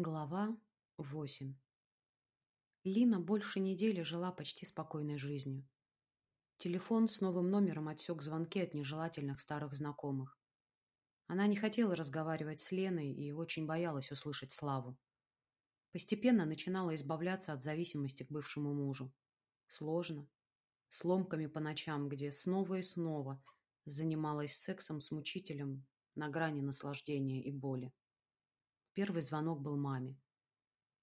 Глава 8 Лина больше недели жила почти спокойной жизнью. Телефон с новым номером отсек звонки от нежелательных старых знакомых. Она не хотела разговаривать с Леной и очень боялась услышать Славу. Постепенно начинала избавляться от зависимости к бывшему мужу. Сложно. С ломками по ночам, где снова и снова занималась сексом с мучителем на грани наслаждения и боли. Первый звонок был маме.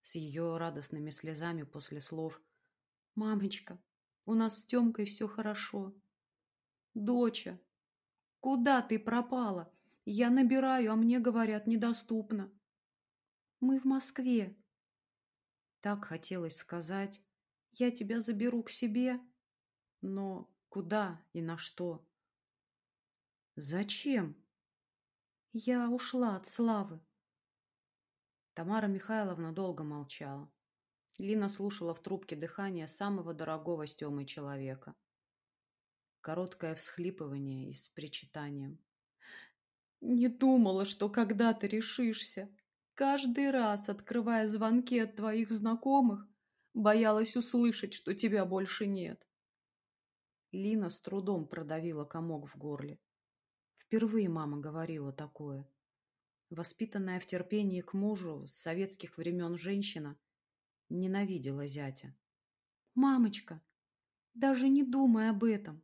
С ее радостными слезами после слов «Мамочка, у нас с Темкой все хорошо». «Доча, куда ты пропала? Я набираю, а мне говорят, недоступно». «Мы в Москве». Так хотелось сказать «Я тебя заберу к себе». Но куда и на что? «Зачем?» «Я ушла от Славы. Тамара Михайловна долго молчала. Лина слушала в трубке дыхание самого дорогого с Тёмой человека. Короткое всхлипывание и с причитанием. «Не думала, что когда-то решишься. Каждый раз, открывая звонки от твоих знакомых, боялась услышать, что тебя больше нет». Лина с трудом продавила комок в горле. Впервые мама говорила такое. Воспитанная в терпении к мужу с советских времен женщина ненавидела зятя. «Мамочка, даже не думай об этом.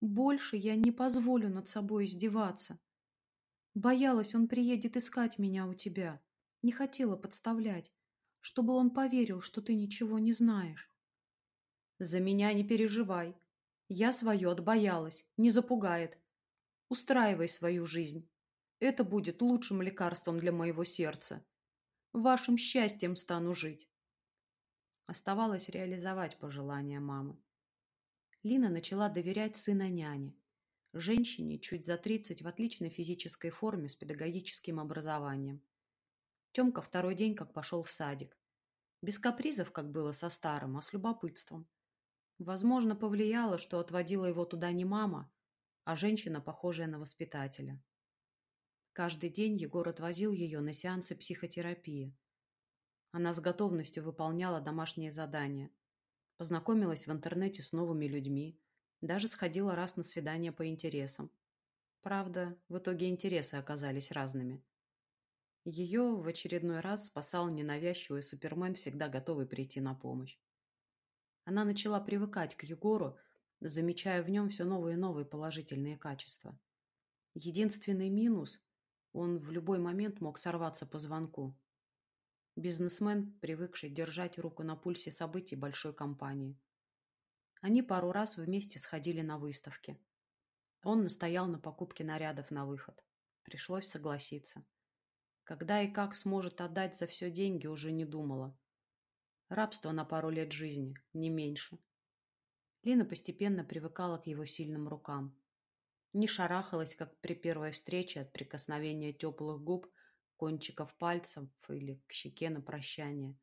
Больше я не позволю над собой издеваться. Боялась, он приедет искать меня у тебя. Не хотела подставлять, чтобы он поверил, что ты ничего не знаешь. За меня не переживай. Я свое отбоялась, не запугает. Устраивай свою жизнь. Это будет лучшим лекарством для моего сердца. Вашим счастьем стану жить. Оставалось реализовать пожелания мамы. Лина начала доверять сына няне. Женщине чуть за тридцать в отличной физической форме с педагогическим образованием. Тёмка второй день как пошел в садик. Без капризов, как было со старым, а с любопытством. Возможно, повлияло, что отводила его туда не мама, а женщина, похожая на воспитателя. Каждый день Егор отвозил ее на сеансы психотерапии. Она с готовностью выполняла домашние задания. Познакомилась в интернете с новыми людьми. Даже сходила раз на свидание по интересам. Правда, в итоге интересы оказались разными. Ее в очередной раз спасал ненавязчивый супермен, всегда готовый прийти на помощь. Она начала привыкать к Егору, замечая в нем все новые и новые положительные качества. Единственный минус он в любой момент мог сорваться по звонку. Бизнесмен, привыкший держать руку на пульсе событий большой компании. Они пару раз вместе сходили на выставки. Он настоял на покупке нарядов на выход. Пришлось согласиться. Когда и как сможет отдать за все деньги, уже не думала. Рабство на пару лет жизни, не меньше. Лина постепенно привыкала к его сильным рукам не шарахалась, как при первой встрече от прикосновения теплых губ, кончиков пальцев или к щеке на прощание.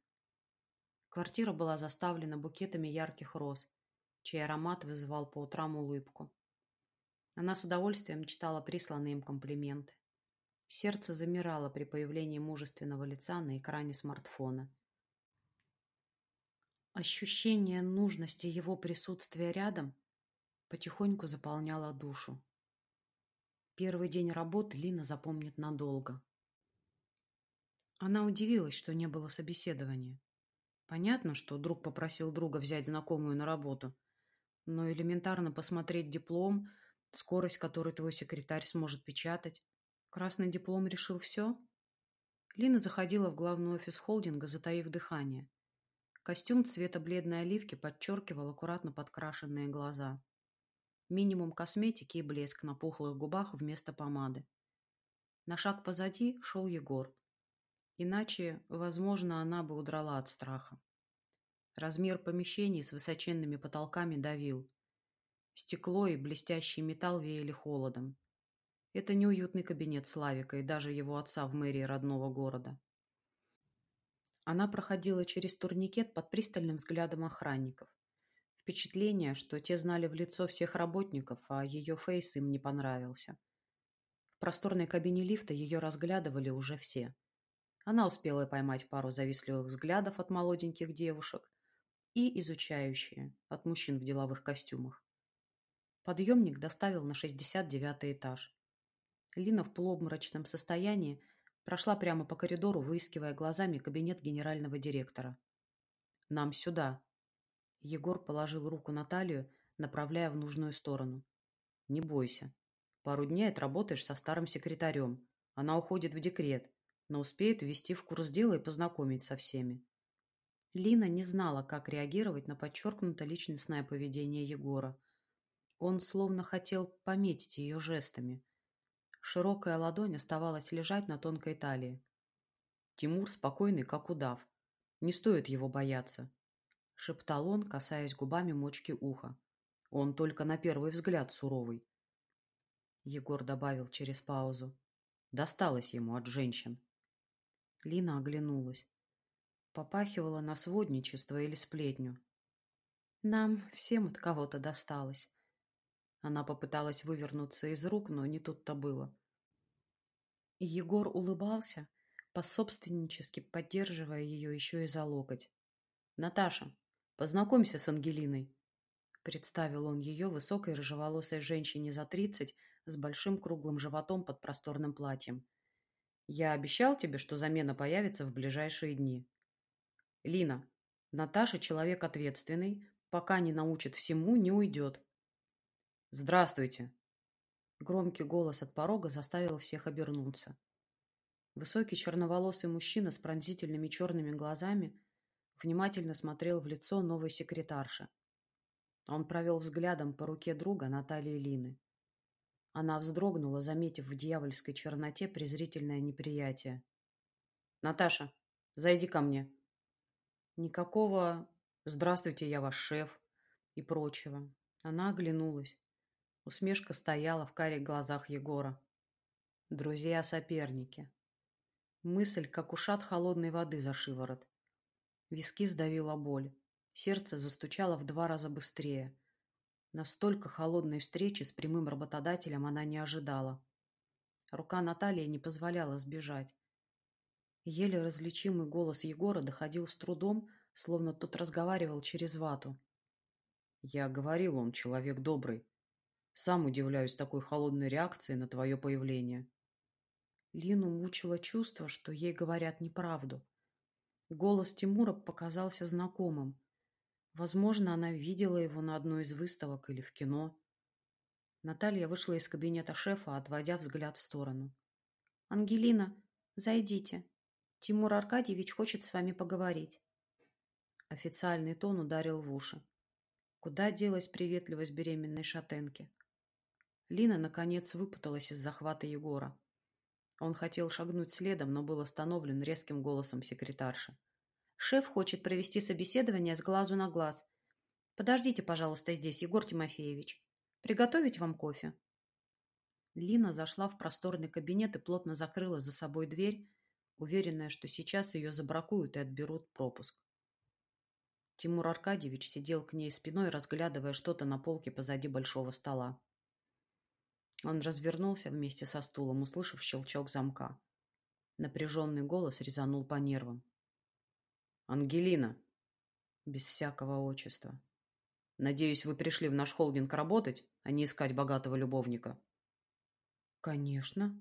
Квартира была заставлена букетами ярких роз, чей аромат вызывал по утрам улыбку. Она с удовольствием читала присланные им комплименты. Сердце замирало при появлении мужественного лица на экране смартфона. Ощущение нужности его присутствия рядом потихоньку заполняло душу. Первый день работы Лина запомнит надолго. Она удивилась, что не было собеседования. Понятно, что друг попросил друга взять знакомую на работу, но элементарно посмотреть диплом, скорость, которой твой секретарь сможет печатать. Красный диплом решил все? Лина заходила в главный офис холдинга, затаив дыхание. Костюм цвета бледной оливки подчеркивал аккуратно подкрашенные глаза. Минимум косметики и блеск на пухлых губах вместо помады. На шаг позади шел Егор. Иначе, возможно, она бы удрала от страха. Размер помещений с высоченными потолками давил. Стекло и блестящий металл веяли холодом. Это неуютный кабинет Славика и даже его отца в мэрии родного города. Она проходила через турникет под пристальным взглядом охранников. Впечатление, что те знали в лицо всех работников, а ее фейс им не понравился. В просторной кабине лифта ее разглядывали уже все. Она успела поймать пару завистливых взглядов от молоденьких девушек и изучающие от мужчин в деловых костюмах. Подъемник доставил на 69 этаж. Лина в полуобморочном состоянии прошла прямо по коридору, выискивая глазами кабинет генерального директора. «Нам сюда». Егор положил руку на талию, направляя в нужную сторону. «Не бойся. Пару дней отработаешь со старым секретарем. Она уходит в декрет, но успеет ввести в курс дела и познакомить со всеми». Лина не знала, как реагировать на подчеркнуто личностное поведение Егора. Он словно хотел пометить ее жестами. Широкая ладонь оставалась лежать на тонкой талии. Тимур спокойный, как удав. Не стоит его бояться, — шептал он, касаясь губами мочки уха. Он только на первый взгляд суровый. Егор добавил через паузу. Досталось ему от женщин. Лина оглянулась. Попахивала на сводничество или сплетню. Нам всем от кого-то досталось. Она попыталась вывернуться из рук, но не тут-то было. Егор улыбался, пособственнически поддерживая ее еще и за локоть. «Наташа, познакомься с Ангелиной», — представил он ее высокой рыжеволосой женщине за тридцать с большим круглым животом под просторным платьем. «Я обещал тебе, что замена появится в ближайшие дни». «Лина, Наташа человек ответственный, пока не научит всему, не уйдет. «Здравствуйте!» Громкий голос от порога заставил всех обернуться. Высокий черноволосый мужчина с пронзительными черными глазами внимательно смотрел в лицо новой секретарши. Он провел взглядом по руке друга Натальи Лины. Она вздрогнула, заметив в дьявольской черноте презрительное неприятие. «Наташа, зайди ко мне». Никакого «Здравствуйте, я ваш шеф» и прочего. Она оглянулась. Усмешка стояла в карих глазах Егора. Друзья-соперники. Мысль, как ушат холодной воды за шиворот. Виски сдавила боль. Сердце застучало в два раза быстрее. Настолько холодной встречи с прямым работодателем она не ожидала. Рука Натальи не позволяла сбежать. Еле различимый голос Егора доходил с трудом, словно тот разговаривал через вату. «Я говорил, он человек добрый. Сам удивляюсь такой холодной реакции на твое появление. Лину мучило чувство, что ей говорят неправду. Голос Тимура показался знакомым. Возможно, она видела его на одной из выставок или в кино. Наталья вышла из кабинета шефа, отводя взгляд в сторону. «Ангелина, зайдите. Тимур Аркадьевич хочет с вами поговорить». Официальный тон ударил в уши. Куда делась приветливость беременной шатенки? Лина, наконец, выпуталась из захвата Егора. Он хотел шагнуть следом, но был остановлен резким голосом секретарши. «Шеф хочет провести собеседование с глазу на глаз. Подождите, пожалуйста, здесь, Егор Тимофеевич. Приготовить вам кофе?» Лина зашла в просторный кабинет и плотно закрыла за собой дверь, уверенная, что сейчас ее забракуют и отберут пропуск. Тимур Аркадьевич сидел к ней спиной, разглядывая что-то на полке позади большого стола. Он развернулся вместе со стулом, услышав щелчок замка. Напряженный голос резанул по нервам. «Ангелина!» Без всякого отчества. «Надеюсь, вы пришли в наш холдинг работать, а не искать богатого любовника?» «Конечно».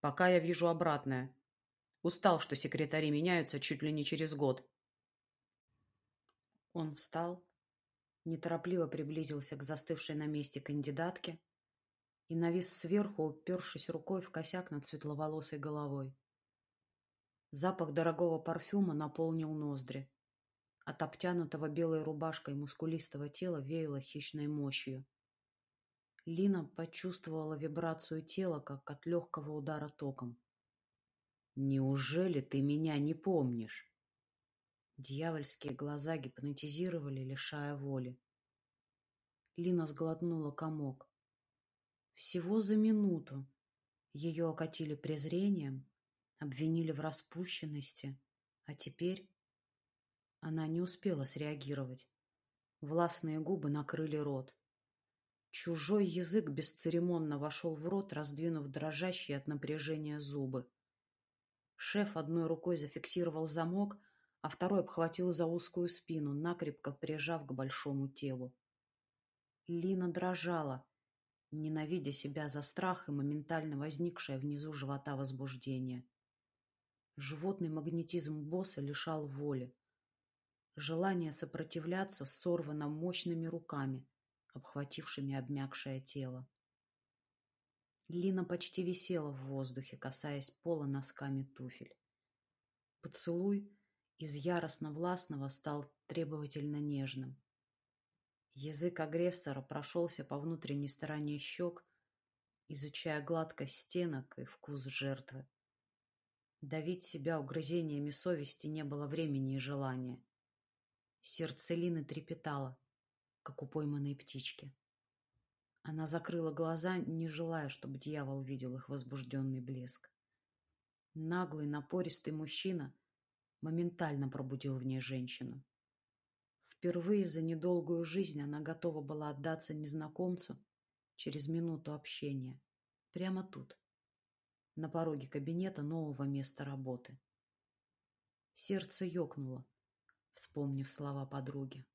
«Пока я вижу обратное. Устал, что секретари меняются чуть ли не через год». Он встал, неторопливо приблизился к застывшей на месте кандидатке, и навис сверху, упершись рукой в косяк над светловолосой головой. Запах дорогого парфюма наполнил ноздри. От обтянутого белой рубашкой мускулистого тела веяло хищной мощью. Лина почувствовала вибрацию тела, как от легкого удара током. «Неужели ты меня не помнишь?» Дьявольские глаза гипнотизировали, лишая воли. Лина сглотнула комок. Всего за минуту. Ее окатили презрением, обвинили в распущенности, а теперь она не успела среагировать. Властные губы накрыли рот. Чужой язык бесцеремонно вошел в рот, раздвинув дрожащие от напряжения зубы. Шеф одной рукой зафиксировал замок, а второй обхватил за узкую спину, накрепко прижав к большому телу. Лина дрожала, ненавидя себя за страх и моментально возникшее внизу живота возбуждение. Животный магнетизм босса лишал воли. Желание сопротивляться сорвано мощными руками, обхватившими обмякшее тело. Лина почти висела в воздухе, касаясь пола носками туфель. Поцелуй из яростно-властного стал требовательно нежным. Язык агрессора прошелся по внутренней стороне щек, изучая гладкость стенок и вкус жертвы. Давить себя угрызениями совести не было времени и желания. Сердце Лины трепетало, как у пойманной птички. Она закрыла глаза, не желая, чтобы дьявол видел их возбужденный блеск. Наглый, напористый мужчина моментально пробудил в ней женщину. Впервые за недолгую жизнь она готова была отдаться незнакомцу через минуту общения. Прямо тут, на пороге кабинета нового места работы. Сердце ёкнуло, вспомнив слова подруги.